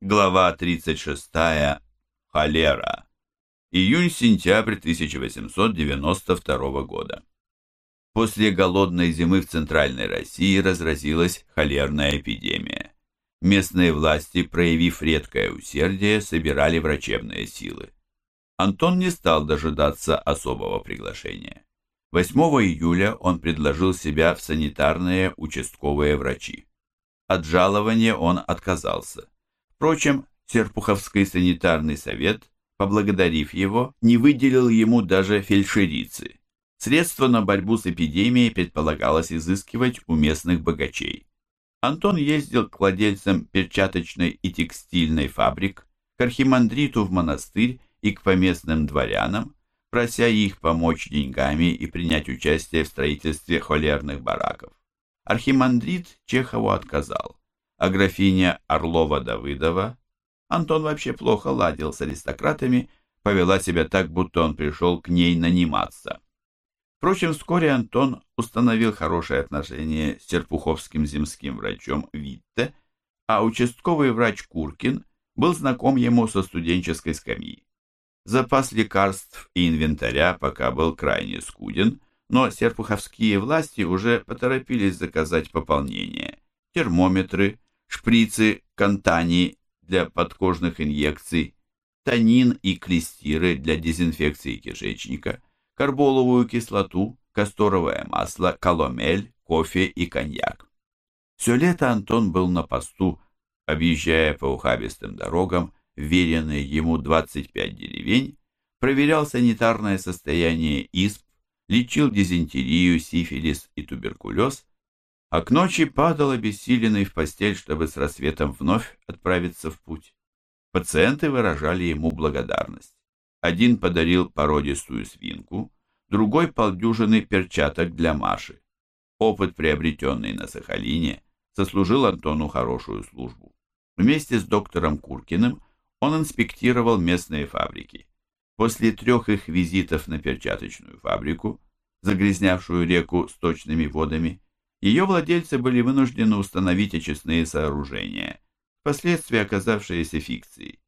Глава 36. Холера. Июнь-сентябрь 1892 года. После голодной зимы в Центральной России разразилась холерная эпидемия. Местные власти, проявив редкое усердие, собирали врачебные силы. Антон не стал дожидаться особого приглашения. 8 июля он предложил себя в санитарные участковые врачи. От жалования он отказался. Впрочем, Серпуховский санитарный совет, поблагодарив его, не выделил ему даже фельдшерицы. Средства на борьбу с эпидемией предполагалось изыскивать у местных богачей. Антон ездил к владельцам перчаточной и текстильной фабрик, к архимандриту в монастырь и к поместным дворянам, прося их помочь деньгами и принять участие в строительстве холерных бараков. Архимандрит Чехову отказал а графиня Орлова-Давыдова, Антон вообще плохо ладил с аристократами, повела себя так, будто он пришел к ней наниматься. Впрочем, вскоре Антон установил хорошее отношение с серпуховским земским врачом Витте, а участковый врач Куркин был знаком ему со студенческой скамьи. Запас лекарств и инвентаря пока был крайне скуден, но серпуховские власти уже поторопились заказать пополнение. Термометры, шприцы кантани для подкожных инъекций, танин и клестиры для дезинфекции кишечника, карболовую кислоту, касторовое масло, коломель, кофе и коньяк. Все лето Антон был на посту, объезжая по ухабистым дорогам, веренные ему 25 деревень, проверял санитарное состояние исп, лечил дизентерию, сифилис и туберкулез, а к ночи падал обессиленный в постель, чтобы с рассветом вновь отправиться в путь. Пациенты выражали ему благодарность. Один подарил породистую свинку, другой полдюжины перчаток для Маши. Опыт, приобретенный на Сахалине, сослужил Антону хорошую службу. Вместе с доктором Куркиным он инспектировал местные фабрики. После трех их визитов на перчаточную фабрику, загрязнявшую реку сточными водами, ее владельцы были вынуждены установить очистные сооружения, впоследствии оказавшиеся фикцией.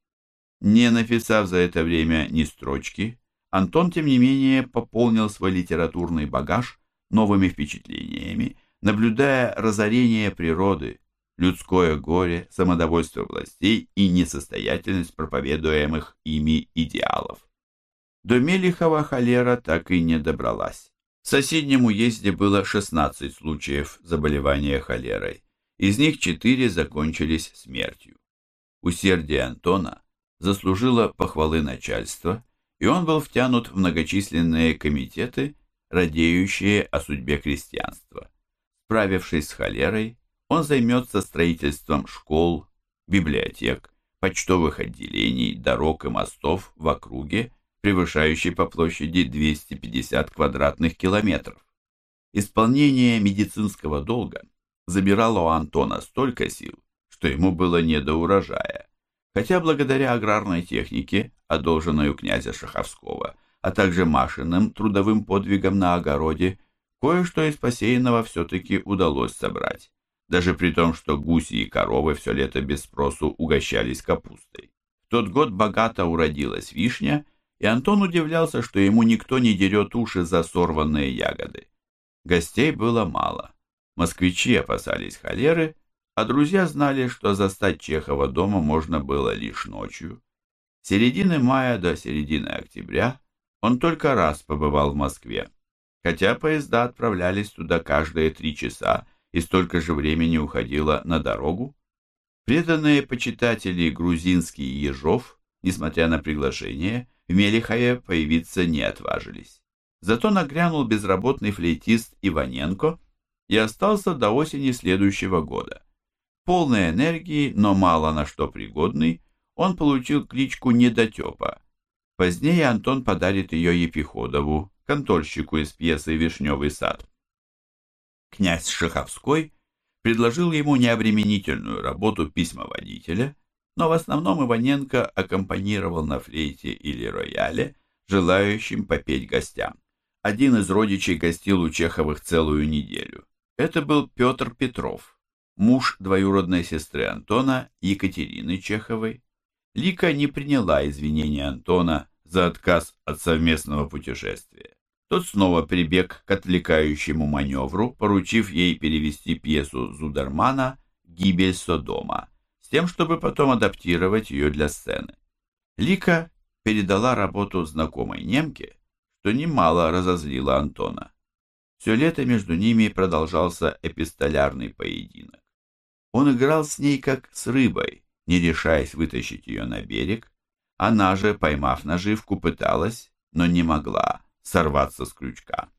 Не написав за это время ни строчки, Антон, тем не менее, пополнил свой литературный багаж новыми впечатлениями, наблюдая разорение природы, людское горе, самодовольство властей и несостоятельность проповедуемых ими идеалов. До Мелихова холера так и не добралась. В соседнем уезде было 16 случаев заболевания холерой. Из них 4 закончились смертью. Усердие Антона заслужило похвалы начальства, и он был втянут в многочисленные комитеты, радеющие о судьбе крестьянства. Справившись с холерой, он займется строительством школ, библиотек, почтовых отделений, дорог и мостов в округе превышающей по площади 250 квадратных километров. Исполнение медицинского долга забирало у Антона столько сил, что ему было не до урожая. Хотя благодаря аграрной технике, одолженной у князя Шаховского, а также Машиным трудовым подвигам на огороде, кое-что из посеянного все-таки удалось собрать, даже при том, что гуси и коровы все лето без спросу угощались капустой. В тот год богато уродилась вишня, и Антон удивлялся, что ему никто не дерет уши за сорванные ягоды. Гостей было мало. Москвичи опасались холеры, а друзья знали, что застать Чехова дома можно было лишь ночью. С середины мая до середины октября он только раз побывал в Москве, хотя поезда отправлялись туда каждые три часа и столько же времени уходило на дорогу. Преданные почитатели грузинский Ежов, несмотря на приглашение, в Мелихове появиться не отважились. Зато нагрянул безработный флейтист Иваненко и остался до осени следующего года. Полной энергии, но мало на что пригодный, он получил кличку Недотепа. Позднее Антон подарит ее Епиходову, конторщику из пьесы «Вишневый сад». Князь Шаховской предложил ему необременительную работу письмоводителя – но в основном Иваненко аккомпанировал на флейте или рояле, желающим попеть гостям. Один из родичей гостил у Чеховых целую неделю. Это был Петр Петров, муж двоюродной сестры Антона, Екатерины Чеховой. Лика не приняла извинения Антона за отказ от совместного путешествия. Тот снова прибег к отвлекающему маневру, поручив ей перевести пьесу Зудермана «Гибель Содома», тем, чтобы потом адаптировать ее для сцены. Лика передала работу знакомой немке, что немало разозлило Антона. Все лето между ними продолжался эпистолярный поединок. Он играл с ней как с рыбой, не решаясь вытащить ее на берег. Она же, поймав наживку, пыталась, но не могла сорваться с крючка.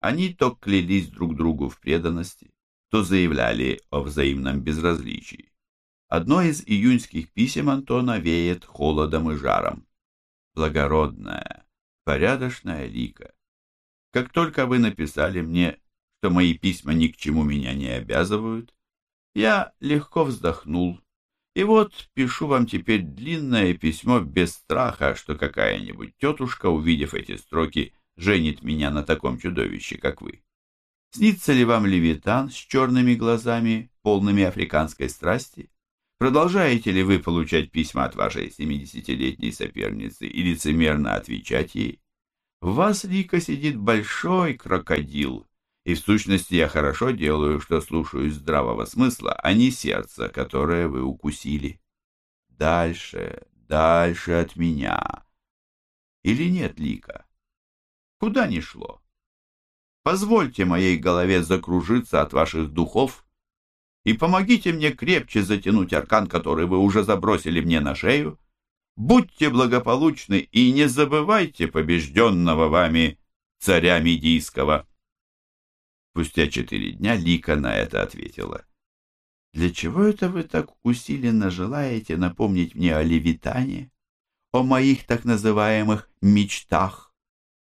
Они то клялись друг другу в преданности, то заявляли о взаимном безразличии. Одно из июньских писем Антона веет холодом и жаром. Благородная, порядочная лика. Как только вы написали мне, что мои письма ни к чему меня не обязывают, я легко вздохнул. И вот пишу вам теперь длинное письмо без страха, что какая-нибудь тетушка, увидев эти строки, женит меня на таком чудовище, как вы. Снится ли вам левитан с черными глазами, полными африканской страсти? Продолжаете ли вы получать письма от вашей семидесятилетней соперницы и лицемерно отвечать ей? В вас, Лика, сидит большой крокодил, и в сущности я хорошо делаю, что слушаюсь здравого смысла, а не сердца, которое вы укусили. Дальше, дальше от меня. Или нет, Лика? Куда ни шло? Позвольте моей голове закружиться от ваших духов и помогите мне крепче затянуть аркан, который вы уже забросили мне на шею. Будьте благополучны и не забывайте побежденного вами царя Медийского. Спустя четыре дня Лика на это ответила. «Для чего это вы так усиленно желаете напомнить мне о Левитане, о моих так называемых мечтах?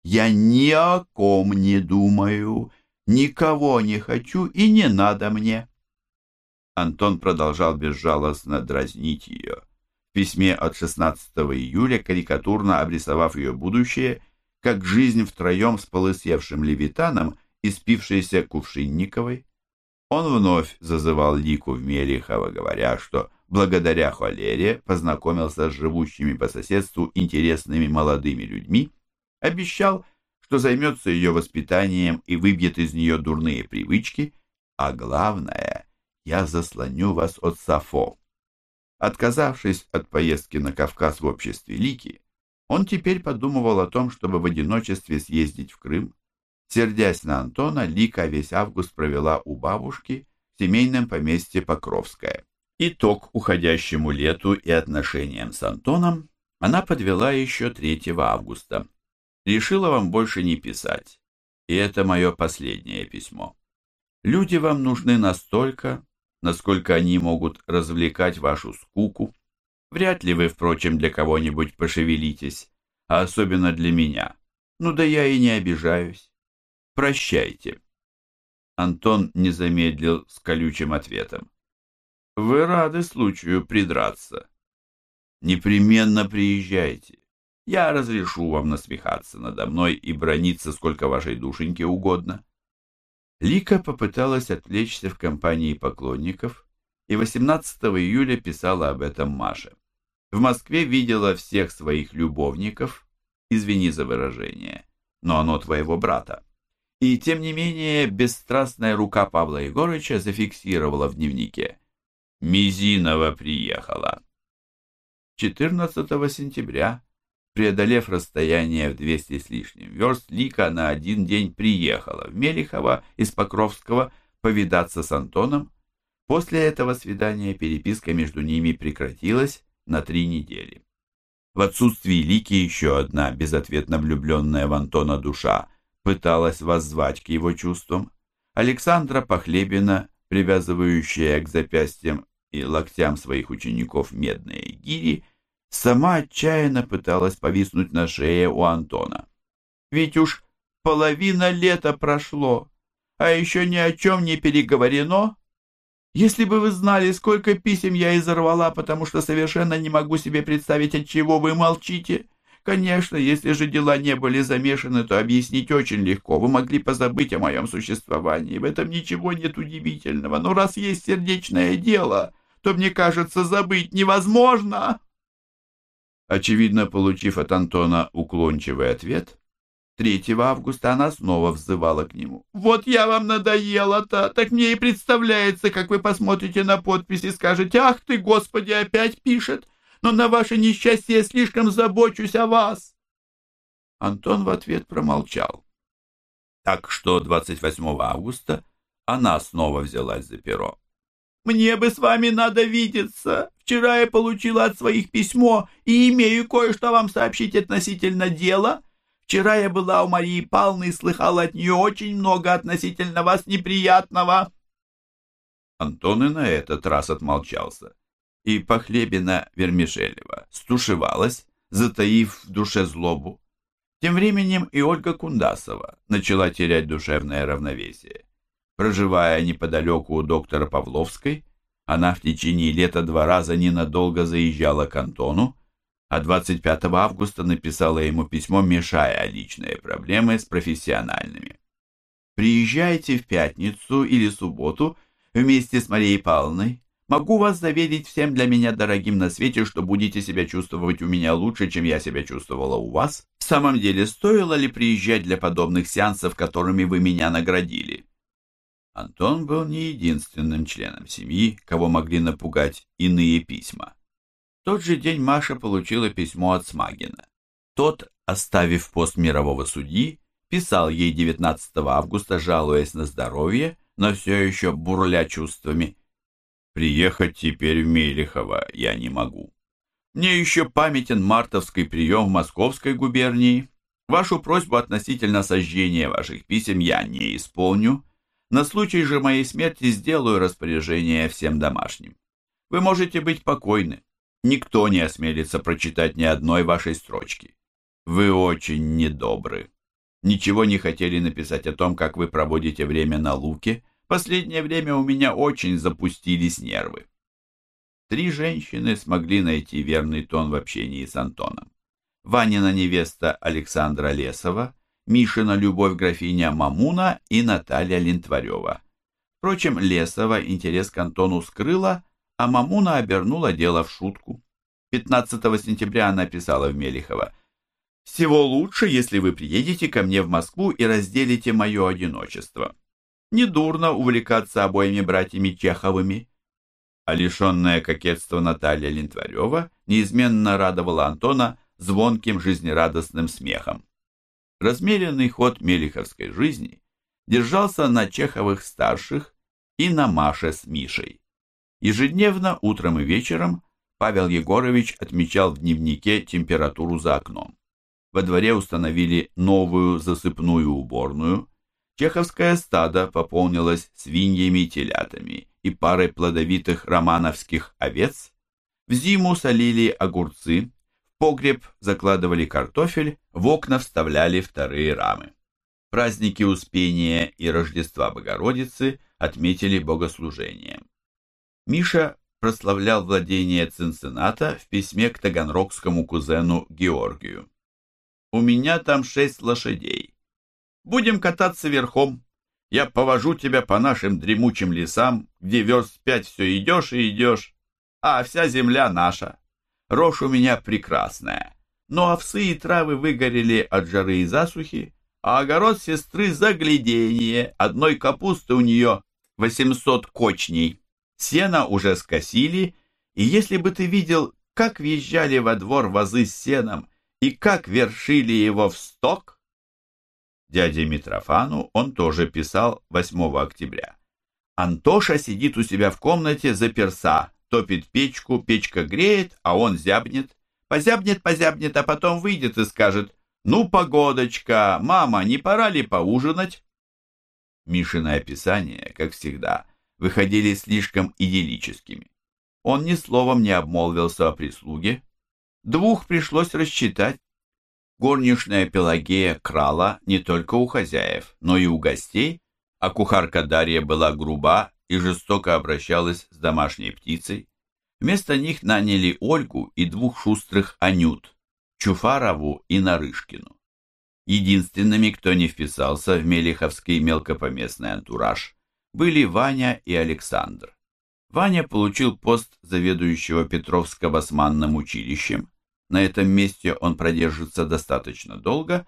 Я ни о ком не думаю, никого не хочу и не надо мне. Антон продолжал безжалостно дразнить ее. В письме от 16 июля, карикатурно обрисовав ее будущее, как жизнь втроем с полысевшим левитаном и спившейся Кувшинниковой, он вновь зазывал Лику в Мелихова, говоря, что благодаря холере познакомился с живущими по соседству интересными молодыми людьми, Обещал, что займется ее воспитанием и выбьет из нее дурные привычки, а главное, я заслоню вас от Сафо. Отказавшись от поездки на Кавказ в обществе Лики, он теперь подумывал о том, чтобы в одиночестве съездить в Крым. Сердясь на Антона, Лика весь август провела у бабушки в семейном поместье Покровское. Итог уходящему лету и отношениям с Антоном она подвела еще 3 августа решила вам больше не писать. И это мое последнее письмо. Люди вам нужны настолько, насколько они могут развлекать вашу скуку. Вряд ли вы, впрочем, для кого-нибудь пошевелитесь, а особенно для меня. Ну да я и не обижаюсь. Прощайте. Антон не замедлил с колючим ответом. Вы рады случаю придраться. Непременно приезжайте. Я разрешу вам насмехаться надо мной и брониться сколько вашей душеньке угодно. Лика попыталась отвлечься в компании поклонников и 18 июля писала об этом Маше. В Москве видела всех своих любовников, извини за выражение, но оно твоего брата. И тем не менее бесстрастная рука Павла Егорыча зафиксировала в дневнике. Мизинова приехала. 14 сентября Преодолев расстояние в 200 с лишним верст, Лика на один день приехала в Мелихово из Покровского повидаться с Антоном. После этого свидания переписка между ними прекратилась на три недели. В отсутствии Лики еще одна безответно влюбленная в Антона душа пыталась воззвать к его чувствам. Александра Похлебина, привязывающая к запястьям и локтям своих учеников медные гири, сама отчаянно пыталась повиснуть на шее у Антона. Ведь уж половина лета прошло, а еще ни о чем не переговорено. Если бы вы знали, сколько писем я изорвала, потому что совершенно не могу себе представить, от чего вы молчите, Конечно, если же дела не были замешаны, то объяснить очень легко. Вы могли позабыть о моем существовании. В этом ничего нет удивительного. Но раз есть сердечное дело, то, мне кажется, забыть невозможно. Очевидно, получив от Антона уклончивый ответ, 3 августа она снова взывала к нему. «Вот я вам надоела-то! Так мне и представляется, как вы посмотрите на подпись и скажете, «Ах ты, Господи, опять пишет! Но на ваше несчастье я слишком забочусь о вас!» Антон в ответ промолчал. Так что 28 августа она снова взялась за перо. «Мне бы с вами надо видеться. Вчера я получила от своих письмо и имею кое-что вам сообщить относительно дела». Вчера я была у Марии Павловны и слыхала от нее очень много относительно вас неприятного. Антон и на этот раз отмолчался. И Похлебина Вермишелева стушевалась, затаив в душе злобу. Тем временем и Ольга Кундасова начала терять душевное равновесие. Проживая неподалеку у доктора Павловской, она в течение лета два раза ненадолго заезжала к Антону, а 25 августа написала ему письмо, мешая личные проблемы с профессиональными. «Приезжайте в пятницу или субботу вместе с Марией Павловной. Могу вас заверить всем для меня дорогим на свете, что будете себя чувствовать у меня лучше, чем я себя чувствовала у вас. В самом деле, стоило ли приезжать для подобных сеансов, которыми вы меня наградили?» Антон был не единственным членом семьи, кого могли напугать иные письма тот же день Маша получила письмо от Смагина. Тот, оставив пост мирового судьи, писал ей 19 августа, жалуясь на здоровье, но все еще бурля чувствами. «Приехать теперь в Мелехово я не могу. Мне еще памятен мартовский прием в Московской губернии. Вашу просьбу относительно сожжения ваших писем я не исполню. На случай же моей смерти сделаю распоряжение всем домашним. Вы можете быть покойны. Никто не осмелится прочитать ни одной вашей строчки. Вы очень недобры. Ничего не хотели написать о том, как вы проводите время на луке. Последнее время у меня очень запустились нервы. Три женщины смогли найти верный тон в общении с Антоном. Ванина невеста Александра Лесова, Мишина любовь графиня Мамуна и Наталья Линтварева. Впрочем, Лесова интерес к Антону скрыла, а Мамуна обернула дело в шутку. 15 сентября она писала в Мелихово. «Всего лучше, если вы приедете ко мне в Москву и разделите мое одиночество. Недурно увлекаться обоими братьями Чеховыми». А лишенная кокетства Наталья Лентварева неизменно радовала Антона звонким жизнерадостным смехом. Размеренный ход мелиховской жизни держался на Чеховых старших и на Маше с Мишей. Ежедневно, утром и вечером, Павел Егорович отмечал в дневнике температуру за окном. Во дворе установили новую засыпную уборную. Чеховское стадо пополнилось свиньями и парой плодовитых романовских овец. В зиму солили огурцы, погреб закладывали картофель, в окна вставляли вторые рамы. Праздники Успения и Рождества Богородицы отметили богослужением. Миша прославлял владение Цинцината в письме к таганрогскому кузену Георгию. «У меня там шесть лошадей. Будем кататься верхом. Я повожу тебя по нашим дремучим лесам, где верст пять все идешь и идешь, а вся земля наша. Рожь у меня прекрасная, но овсы и травы выгорели от жары и засухи, а огород сестры загляденье, одной капусты у нее восемьсот кочней». Сено уже скосили, и если бы ты видел, как въезжали во двор вазы с сеном и как вершили его в сток, дяде Митрофану он тоже писал 8 октября. Антоша сидит у себя в комнате за перса, топит печку, печка греет, а он зябнет. Позябнет, позябнет, а потом выйдет и скажет, «Ну, погодочка, мама, не пора ли поужинать?» Мишино описание, как всегда, выходили слишком идиллическими. Он ни словом не обмолвился о прислуге. Двух пришлось рассчитать. Горничная Пелагея крала не только у хозяев, но и у гостей, а кухарка Дарья была груба и жестоко обращалась с домашней птицей. Вместо них наняли Ольгу и двух шустрых Анют. Чуфарову и Нарышкину. Единственными, кто не вписался в Мелиховский мелкопоместный антураж, были Ваня и Александр. Ваня получил пост заведующего Петровско-басманным училищем. На этом месте он продержится достаточно долго.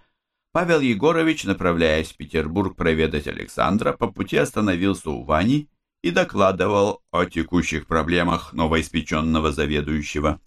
Павел Егорович, направляясь в Петербург проведать Александра, по пути остановился у Вани и докладывал о текущих проблемах новоиспеченного заведующего.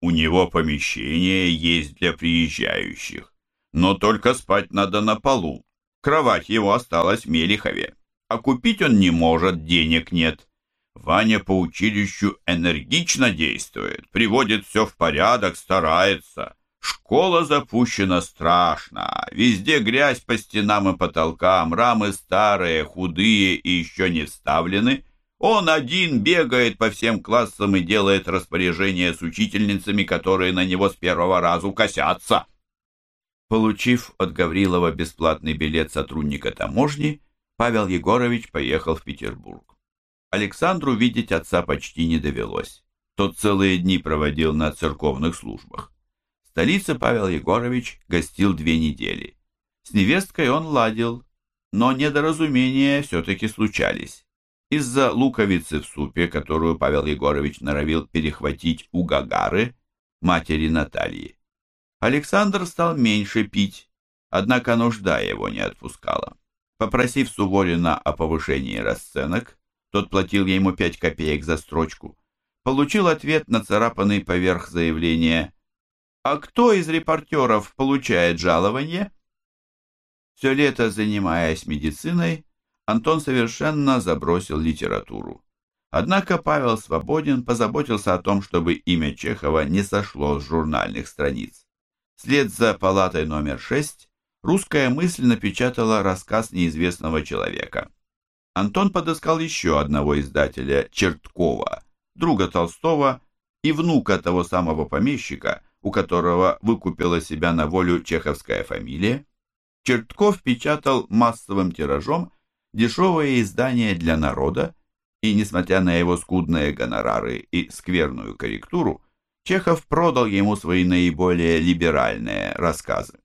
У него помещение есть для приезжающих, но только спать надо на полу. Кровать его осталась в Мелихове, а купить он не может, денег нет. Ваня по училищу энергично действует, приводит все в порядок, старается. Школа запущена страшно, везде грязь по стенам и потолкам, рамы старые, худые и еще не вставлены. Он один бегает по всем классам и делает распоряжения с учительницами, которые на него с первого раза косятся. Получив от Гаврилова бесплатный билет сотрудника таможни, Павел Егорович поехал в Петербург. Александру видеть отца почти не довелось. Тот целые дни проводил на церковных службах. Столице Павел Егорович гостил две недели. С невесткой он ладил, но недоразумения все-таки случались. Из-за луковицы в супе, которую Павел Егорович норовил перехватить у Гагары, матери Натальи, Александр стал меньше пить, однако нужда его не отпускала. Попросив Суворина о повышении расценок, тот платил ему пять копеек за строчку, получил ответ, нацарапанный поверх заявления «А кто из репортеров получает жалование?» Все лето, занимаясь медициной, Антон совершенно забросил литературу. Однако Павел Свободин позаботился о том, чтобы имя Чехова не сошло с журнальных страниц. Вслед за палатой номер 6 русская мысль напечатала рассказ неизвестного человека. Антон подыскал еще одного издателя, Черткова, друга Толстого и внука того самого помещика, у которого выкупила себя на волю чеховская фамилия. Чертков печатал массовым тиражом дешевые издания для народа, и, несмотря на его скудные гонорары и скверную корректуру, Чехов продал ему свои наиболее либеральные рассказы.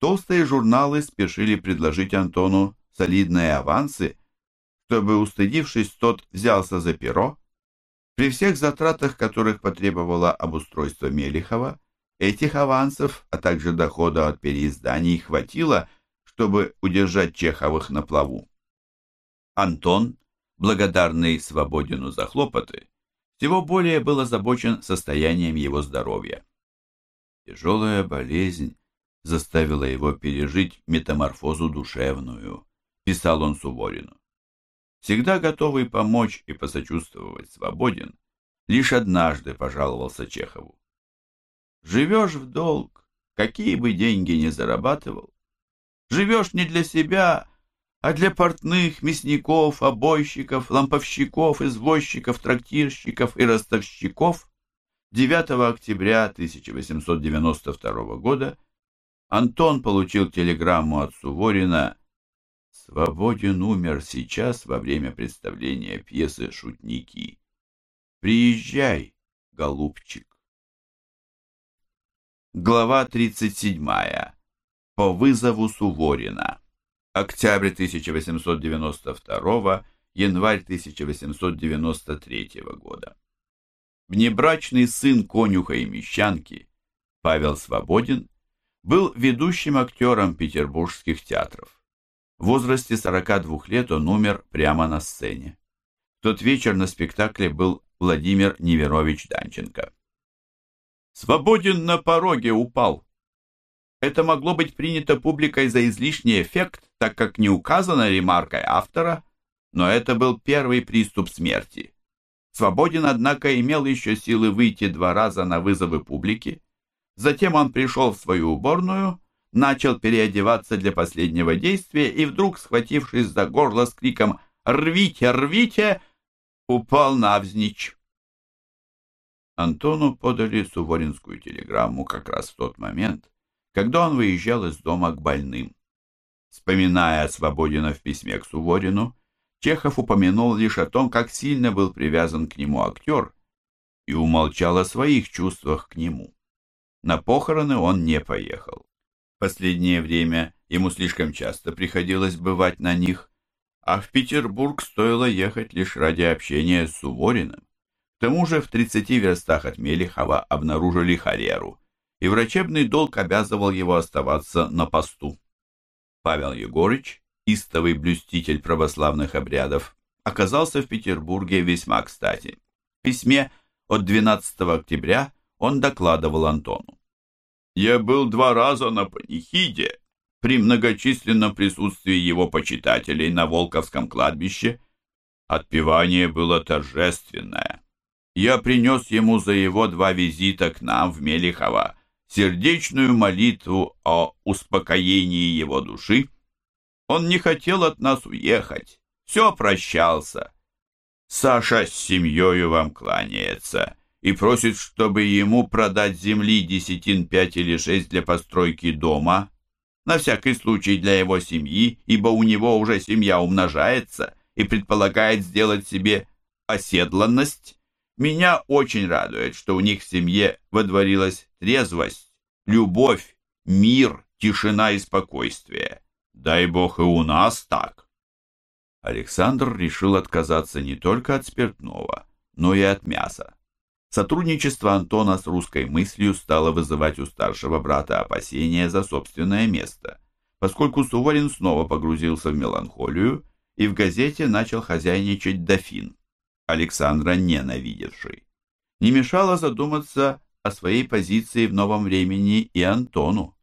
Толстые журналы спешили предложить Антону солидные авансы, чтобы, устыдившись, тот взялся за перо. При всех затратах, которых потребовало обустройство Мелихова, этих авансов, а также дохода от переизданий хватило, чтобы удержать Чеховых на плаву. Антон, благодарный Свободину за хлопоты, всего более был озабочен состоянием его здоровья. Тяжелая болезнь заставила его пережить метаморфозу душевную, писал он Суворину всегда готовый помочь и посочувствовать свободен, лишь однажды пожаловался Чехову. Живешь в долг, какие бы деньги ни зарабатывал. Живешь не для себя, а для портных, мясников, обойщиков, ламповщиков, извозчиков, трактирщиков и ростовщиков. 9 октября 1892 года Антон получил телеграмму от Суворина Свободен умер сейчас во время представления пьесы «Шутники». Приезжай, голубчик. Глава 37. По вызову Суворина. Октябрь 1892, январь 1893 года. Внебрачный сын конюха и мещанки Павел Свободин был ведущим актером петербургских театров. В возрасте 42 лет он умер прямо на сцене. В тот вечер на спектакле был Владимир Неверович Данченко. «Свободен на пороге упал». Это могло быть принято публикой за излишний эффект, так как не указано ремаркой автора, но это был первый приступ смерти. Свободен, однако, имел еще силы выйти два раза на вызовы публики. Затем он пришел в свою уборную начал переодеваться для последнего действия и вдруг, схватившись за горло с криком «Рвите, рвите!», упал навзничь. Антону подали суворинскую телеграмму как раз в тот момент, когда он выезжал из дома к больным. Вспоминая Свободина в письме к Суворину, Чехов упомянул лишь о том, как сильно был привязан к нему актер, и умолчал о своих чувствах к нему. На похороны он не поехал. Последнее время ему слишком часто приходилось бывать на них, а в Петербург стоило ехать лишь ради общения с Сувориным. Тому же в 30 верстах от Мелехова обнаружили холеру, и врачебный долг обязывал его оставаться на посту. Павел Егорыч, истовый блюститель православных обрядов, оказался в Петербурге весьма кстати. В письме от 12 октября он докладывал Антону. «Я был два раза на панихиде при многочисленном присутствии его почитателей на Волковском кладбище. Отпевание было торжественное. Я принес ему за его два визита к нам в Мелихово сердечную молитву о успокоении его души. Он не хотел от нас уехать, все прощался. Саша с семьей вам кланяется и просит, чтобы ему продать земли десятин пять или шесть для постройки дома, на всякий случай для его семьи, ибо у него уже семья умножается и предполагает сделать себе оседланность. Меня очень радует, что у них в семье водворилась трезвость, любовь, мир, тишина и спокойствие. Дай Бог и у нас так. Александр решил отказаться не только от спиртного, но и от мяса. Сотрудничество Антона с русской мыслью стало вызывать у старшего брата опасения за собственное место, поскольку Суворин снова погрузился в меланхолию и в газете начал хозяйничать дофин, Александра ненавидевший. Не мешало задуматься о своей позиции в новом времени и Антону.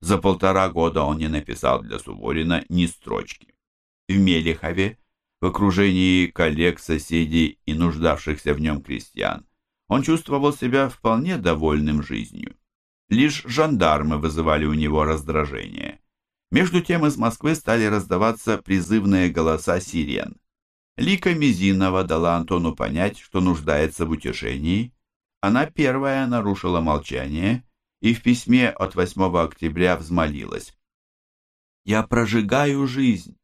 За полтора года он не написал для Суворина ни строчки. В Мелехове, в окружении коллег, соседей и нуждавшихся в нем крестьян, он чувствовал себя вполне довольным жизнью. Лишь жандармы вызывали у него раздражение. Между тем из Москвы стали раздаваться призывные голоса сирен. Лика Мизинова дала Антону понять, что нуждается в утешении. Она первая нарушила молчание и в письме от 8 октября взмолилась. «Я прожигаю жизнь.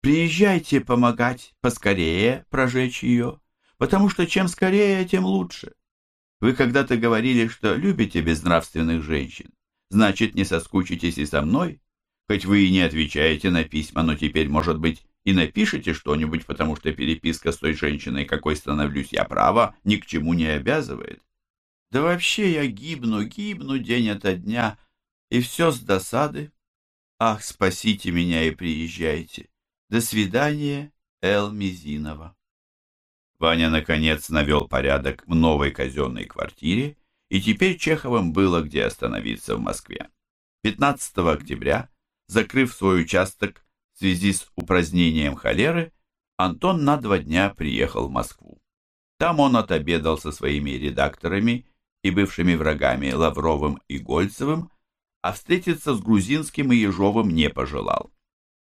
Приезжайте помогать поскорее прожечь ее потому что чем скорее, тем лучше. Вы когда-то говорили, что любите безнравственных женщин. Значит, не соскучитесь и со мной? Хоть вы и не отвечаете на письма, но теперь, может быть, и напишите что-нибудь, потому что переписка с той женщиной, какой становлюсь я право, ни к чему не обязывает. Да вообще я гибну, гибну день ото дня, и все с досады. Ах, спасите меня и приезжайте. До свидания, Эл Мизинова. Ваня, наконец, навел порядок в новой казенной квартире, и теперь Чеховым было где остановиться в Москве. 15 октября, закрыв свой участок в связи с упразднением холеры, Антон на два дня приехал в Москву. Там он отобедал со своими редакторами и бывшими врагами Лавровым и Гольцевым, а встретиться с Грузинским и Ежовым не пожелал.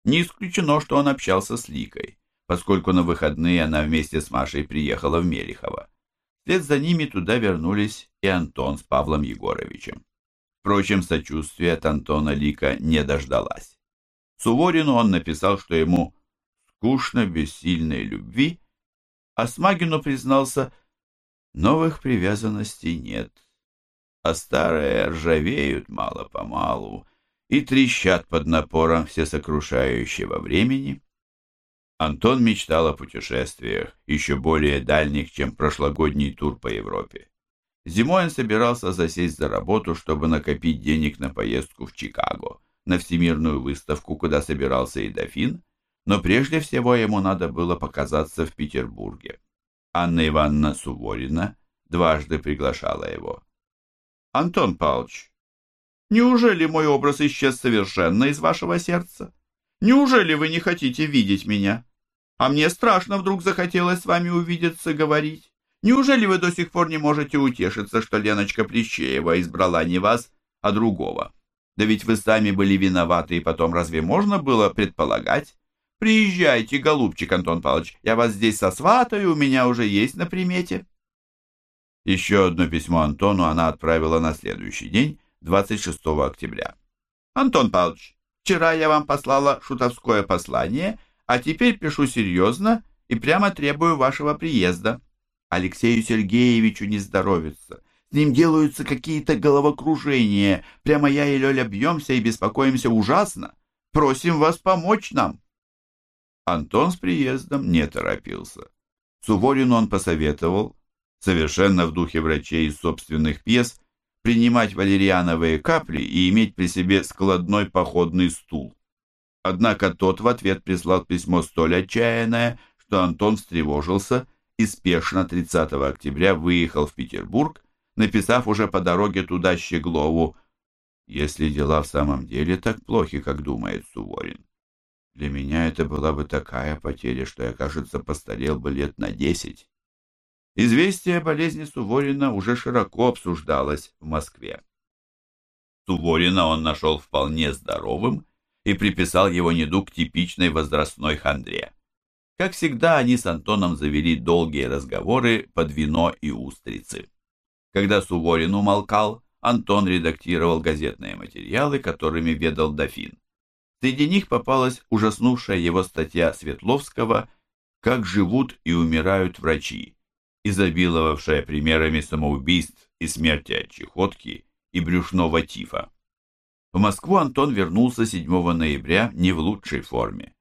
Не исключено, что он общался с Ликой поскольку на выходные она вместе с Машей приехала в Мелихово. Вслед за ними туда вернулись и Антон с Павлом Егоровичем. Впрочем, сочувствия от Антона Лика не дождалась. Суворину он написал, что ему скучно без сильной любви, а Смагину признался, новых привязанностей нет, а старые ржавеют мало-помалу и трещат под напором всесокрушающего времени. Антон мечтал о путешествиях, еще более дальних, чем прошлогодний тур по Европе. Зимой он собирался засесть за работу, чтобы накопить денег на поездку в Чикаго, на всемирную выставку, куда собирался и дофин, но прежде всего ему надо было показаться в Петербурге. Анна Ивановна Суворина дважды приглашала его. «Антон Павлович, неужели мой образ исчез совершенно из вашего сердца? Неужели вы не хотите видеть меня?» А мне страшно вдруг захотелось с вами увидеться, говорить. Неужели вы до сих пор не можете утешиться, что Леночка Плещеева избрала не вас, а другого? Да ведь вы сами были виноваты, и потом разве можно было предполагать? Приезжайте, голубчик Антон Павлович, я вас здесь сосватаю, у меня уже есть на примете. Еще одно письмо Антону она отправила на следующий день, 26 октября. Антон Павлович, вчера я вам послала шутовское послание — а теперь пишу серьезно и прямо требую вашего приезда. Алексею Сергеевичу не здоровится. Ним делаются какие-то головокружения. Прямо я и Лёля бьемся и беспокоимся ужасно. Просим вас помочь нам. Антон с приездом не торопился. Суворину он посоветовал, совершенно в духе врачей из собственных пьес, принимать валериановые капли и иметь при себе складной походный стул. Однако тот в ответ прислал письмо столь отчаянное, что Антон встревожился и спешно 30 октября выехал в Петербург, написав уже по дороге туда Щеглову «Если дела в самом деле так плохи, как думает Суворин, для меня это была бы такая потеря, что я, кажется, постарел бы лет на десять». Известие о болезни Суворина уже широко обсуждалось в Москве. Суворина он нашел вполне здоровым и приписал его недуг типичной возрастной хандре. Как всегда, они с Антоном завели долгие разговоры под вино и устрицы. Когда Суворин умолкал, Антон редактировал газетные материалы, которыми ведал дофин. Среди них попалась ужаснувшая его статья Светловского «Как живут и умирают врачи», изобиловавшая примерами самоубийств и смерти от чехотки и брюшного тифа. В Москву Антон вернулся 7 ноября не в лучшей форме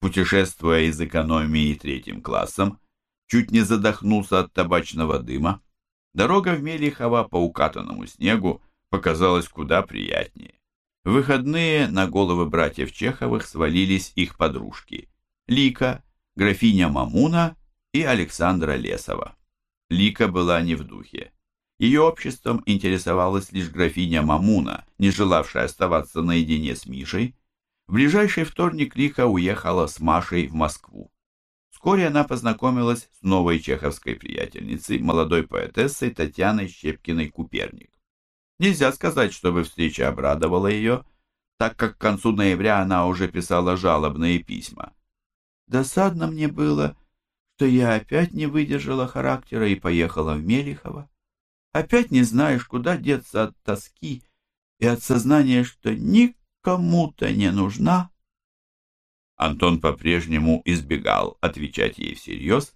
путешествуя из экономии третьим классом, чуть не задохнулся от табачного дыма. Дорога в Мелихово по укатанному снегу показалась куда приятнее. В выходные на головы братьев Чеховых свалились их подружки Лика, графиня Мамуна и Александра Лесова. Лика была не в духе. Ее обществом интересовалась лишь графиня Мамуна, не желавшая оставаться наедине с Мишей, в ближайший вторник Лика уехала с Машей в Москву. Вскоре она познакомилась с новой чеховской приятельницей, молодой поэтессой Татьяной Щепкиной-Куперник. Нельзя сказать, чтобы встреча обрадовала ее, так как к концу ноября она уже писала жалобные письма. Досадно мне было, что я опять не выдержала характера и поехала в Мелихово. Опять не знаешь, куда деться от тоски и от сознания, что никогда кому-то не нужна. Антон по-прежнему избегал отвечать ей всерьез,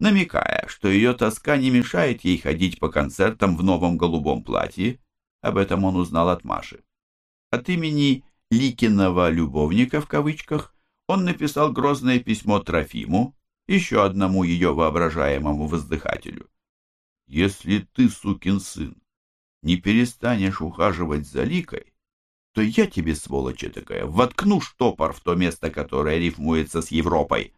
намекая, что ее тоска не мешает ей ходить по концертам в новом голубом платье. Об этом он узнал от Маши. От имени Ликиного любовника в кавычках он написал грозное письмо Трофиму, еще одному ее воображаемому воздыхателю. «Если ты, сукин сын, не перестанешь ухаживать за Ликой, то я тебе, сволочь такая, воткну штопор в то место, которое рифмуется с Европой.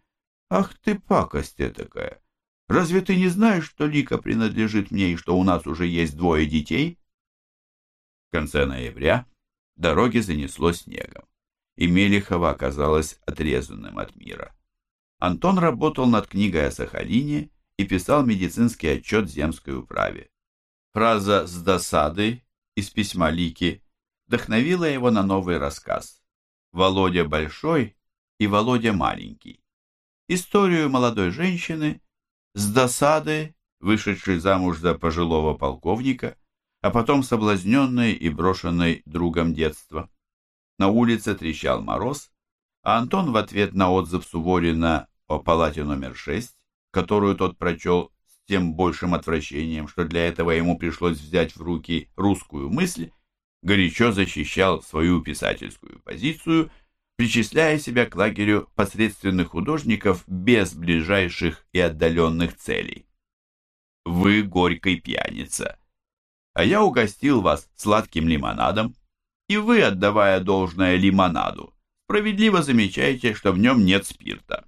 Ах ты пакость такая! Разве ты не знаешь, что Лика принадлежит мне и что у нас уже есть двое детей? В конце ноября дороги занесло снегом, и Мелихова оказалась отрезанным от мира. Антон работал над книгой о Сахалине и писал медицинский отчет земской управе. Фраза «с досадой» из письма Лики вдохновила его на новый рассказ «Володя Большой и Володя Маленький». Историю молодой женщины с досады, вышедшей замуж за пожилого полковника, а потом соблазненной и брошенной другом детства. На улице трещал мороз, а Антон в ответ на отзыв Суворина о палате номер 6, которую тот прочел с тем большим отвращением, что для этого ему пришлось взять в руки русскую мысль, горячо защищал свою писательскую позицию, причисляя себя к лагерю посредственных художников без ближайших и отдаленных целей. Вы горький пьяница, а я угостил вас сладким лимонадом, и вы, отдавая должное лимонаду, справедливо замечаете, что в нем нет спирта.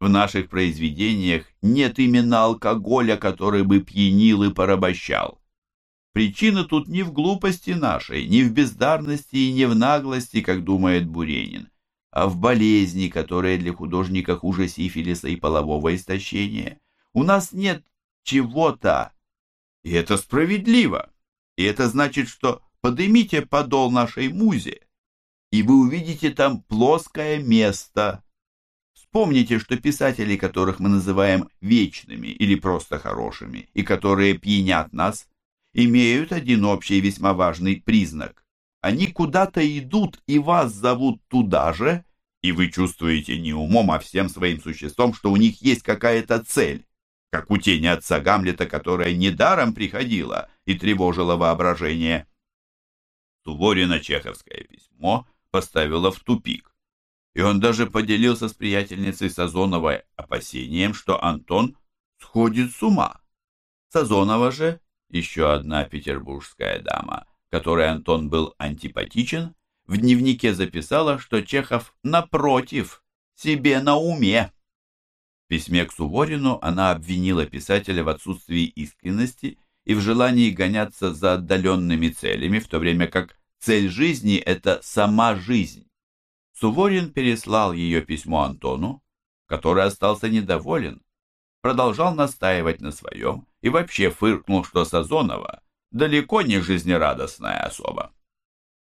В наших произведениях нет именно алкоголя, который бы пьянил и порабощал. Причина тут не в глупости нашей, не в бездарности и не в наглости, как думает Буренин, а в болезни, которая для художника хуже сифилиса и полового истощения. У нас нет чего-то, и это справедливо. И это значит, что подымите подол нашей музе, и вы увидите там плоское место. Вспомните, что писатели, которых мы называем вечными или просто хорошими, и которые пьянят нас, имеют один общий весьма важный признак. Они куда-то идут и вас зовут туда же, и вы чувствуете не умом, а всем своим существом, что у них есть какая-то цель. как у тени отца Гамлета, которая недаром приходила и тревожила воображение. Суворина чеховское письмо поставило в тупик, и он даже поделился с приятельницей Сазоновой опасением, что Антон сходит с ума. Сазонова же, еще одна петербургская дама, которой Антон был антипатичен, в дневнике записала, что Чехов, напротив, себе на уме. В письме к Суворину она обвинила писателя в отсутствии искренности и в желании гоняться за отдаленными целями, в то время как цель жизни – это сама жизнь. Суворин переслал ее письмо Антону, который остался недоволен, продолжал настаивать на своем и вообще фыркнул, что Сазонова далеко не жизнерадостная особа.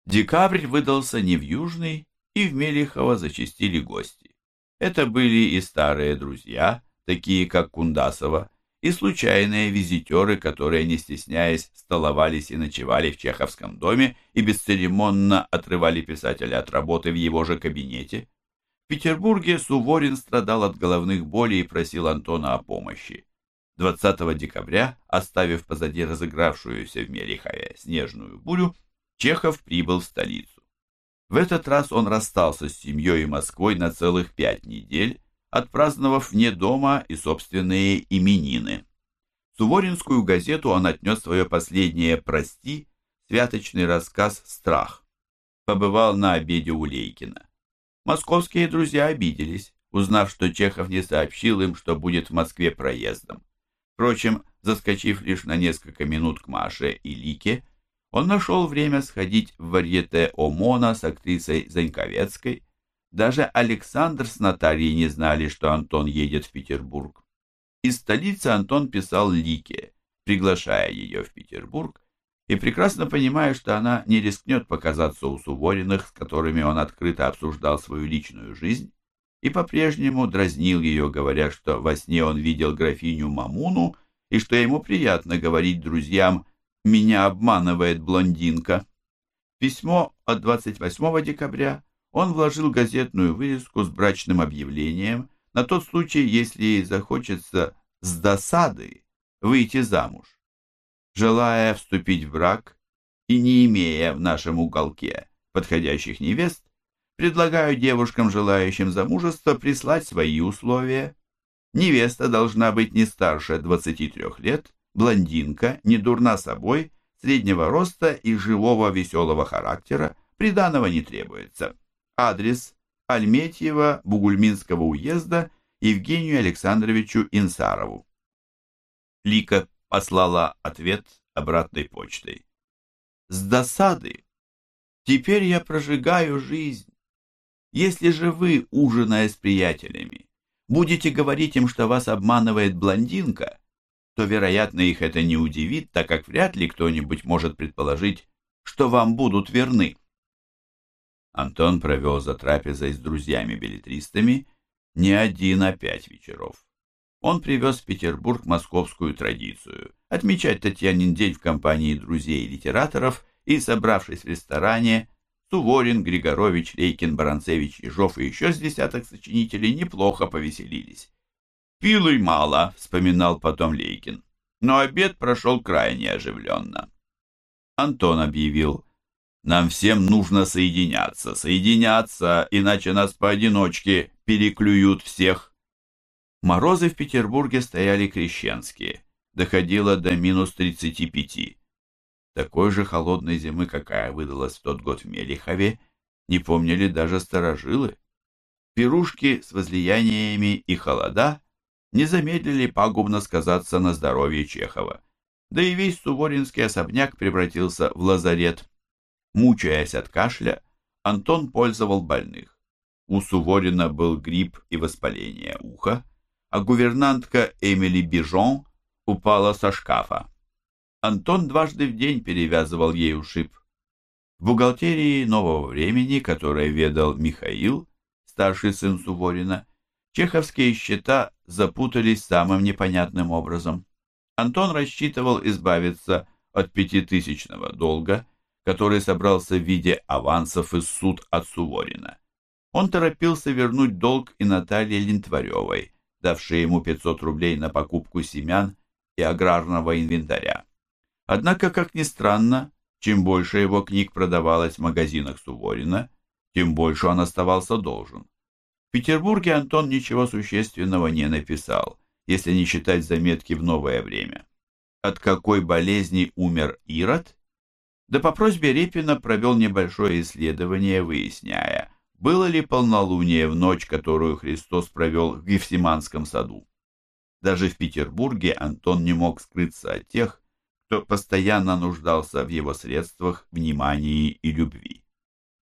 Декабрь выдался невьюжный, и в Мелихово зачастили гости. Это были и старые друзья, такие как Кундасова, и случайные визитеры, которые, не стесняясь, столовались и ночевали в Чеховском доме и бесцеремонно отрывали писателя от работы в его же кабинете. В Петербурге Суворин страдал от головных болей и просил Антона о помощи. 20 декабря, оставив позади разыгравшуюся в Мелихове снежную бурю, Чехов прибыл в столицу. В этот раз он расстался с семьей и Москвой на целых пять недель, отпраздновав вне дома и собственные именины. Суворинскую газету он отнес свое последнее «Прости», святочный рассказ «Страх». Побывал на обеде у Лейкина. Московские друзья обиделись, узнав, что Чехов не сообщил им, что будет в Москве проездом. Впрочем, заскочив лишь на несколько минут к Маше и Лике, он нашел время сходить в варьете ОМОНа с актрисой Заньковецкой. Даже Александр с Натальей не знали, что Антон едет в Петербург. Из столицы Антон писал Лике, приглашая ее в Петербург, и прекрасно понимая, что она не рискнет показаться у Сувориных, с которыми он открыто обсуждал свою личную жизнь, и по-прежнему дразнил ее, говоря, что во сне он видел графиню Мамуну и что ему приятно говорить друзьям «меня обманывает блондинка». Письмо от 28 декабря он вложил газетную вырезку с брачным объявлением на тот случай, если захочется с досады выйти замуж. Желая вступить в брак и не имея в нашем уголке подходящих невест, предлагаю девушкам, желающим замужества, прислать свои условия. Невеста должна быть не старше 23 лет, блондинка, не дурна собой, среднего роста и живого веселого характера, приданого не требуется. Адрес Альметьева Бугульминского уезда Евгению Александровичу Инсарову. Лика послала ответ обратной почтой. С досады. Теперь я прожигаю жизнь. Если же вы, ужиная с приятелями, будете говорить им, что вас обманывает блондинка, то, вероятно, их это не удивит, так как вряд ли кто-нибудь может предположить, что вам будут верны. Антон провел за трапезой с друзьями-билетристами не один, а пять вечеров. Он привез в Петербург московскую традицию – отмечать Татьянин день в компании друзей и литераторов и, собравшись в ресторане, Суворин, Григорович, Лейкин, Баранцевич, Ежов и еще с десяток сочинителей неплохо повеселились. «Пил мало», — вспоминал потом Лейкин, но обед прошел крайне оживленно. Антон объявил, «Нам всем нужно соединяться, соединяться, иначе нас поодиночке переклюют всех». Морозы в Петербурге стояли крещенские, доходило до минус 35. Такой же холодной зимы, какая выдалась в тот год в Мелихове, не помнили даже старожилы. Пирушки с возлияниями и холода не замедлили пагубно сказаться на здоровье Чехова. Да и весь Суворинский особняк превратился в лазарет. Мучаясь от кашля, Антон пользовал больных. У Суворина был грипп и воспаление уха, а гувернантка Эмили Бижон упала со шкафа. Антон дважды в день перевязывал ей ушиб. В бухгалтерии нового времени, которой ведал Михаил, старший сын Суворина, чеховские счета запутались самым непонятным образом. Антон рассчитывал избавиться от пятитысячного долга, который собрался в виде авансов из суд от Суворина. Он торопился вернуть долг и Наталье Лентваревой, давшие ему 500 рублей на покупку семян и аграрного инвентаря. Однако, как ни странно, чем больше его книг продавалось в магазинах Суворина, тем больше он оставался должен. В Петербурге Антон ничего существенного не написал, если не считать заметки в новое время. От какой болезни умер Ирод? Да по просьбе Репина провел небольшое исследование, выясняя, было ли полнолуние в ночь, которую Христос провел в Гефсиманском саду. Даже в Петербурге Антон не мог скрыться от тех, кто постоянно нуждался в его средствах, внимании и любви.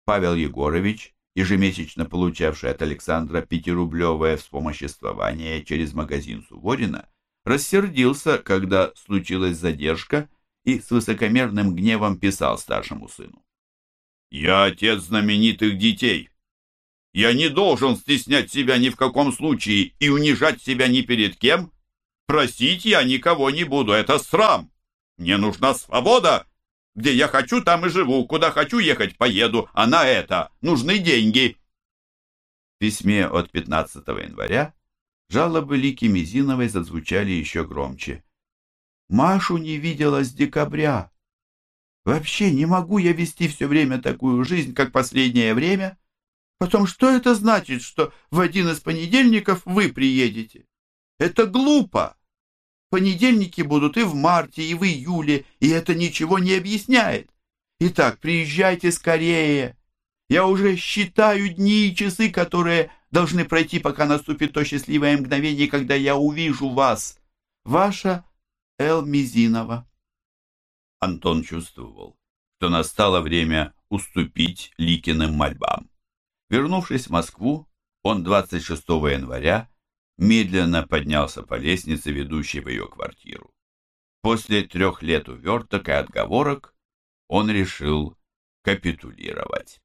Павел Егорович, ежемесячно получавший от Александра пятирублевое вспомоществование через магазин Суворина, рассердился, когда случилась задержка, и с высокомерным гневом писал старшему сыну. «Я отец знаменитых детей. Я не должен стеснять себя ни в каком случае и унижать себя ни перед кем. Просить я никого не буду, это срам. Мне нужна свобода. Где я хочу, там и живу. Куда хочу ехать, поеду. А на это нужны деньги. В письме от 15 января жалобы Лики Мизиновой зазвучали еще громче. Машу не видела с декабря. Вообще не могу я вести все время такую жизнь, как последнее время. Потом, что это значит, что в один из понедельников вы приедете? Это глупо. Понедельники будут и в марте, и в июле, и это ничего не объясняет. Итак, приезжайте скорее. Я уже считаю дни и часы, которые должны пройти, пока наступит то счастливое мгновение, когда я увижу вас. Ваша Эл Мизинова. Антон чувствовал, что настало время уступить Ликиным мольбам. Вернувшись в Москву, он 26 января медленно поднялся по лестнице, ведущей в ее квартиру. После трех лет уверток и отговорок он решил капитулировать.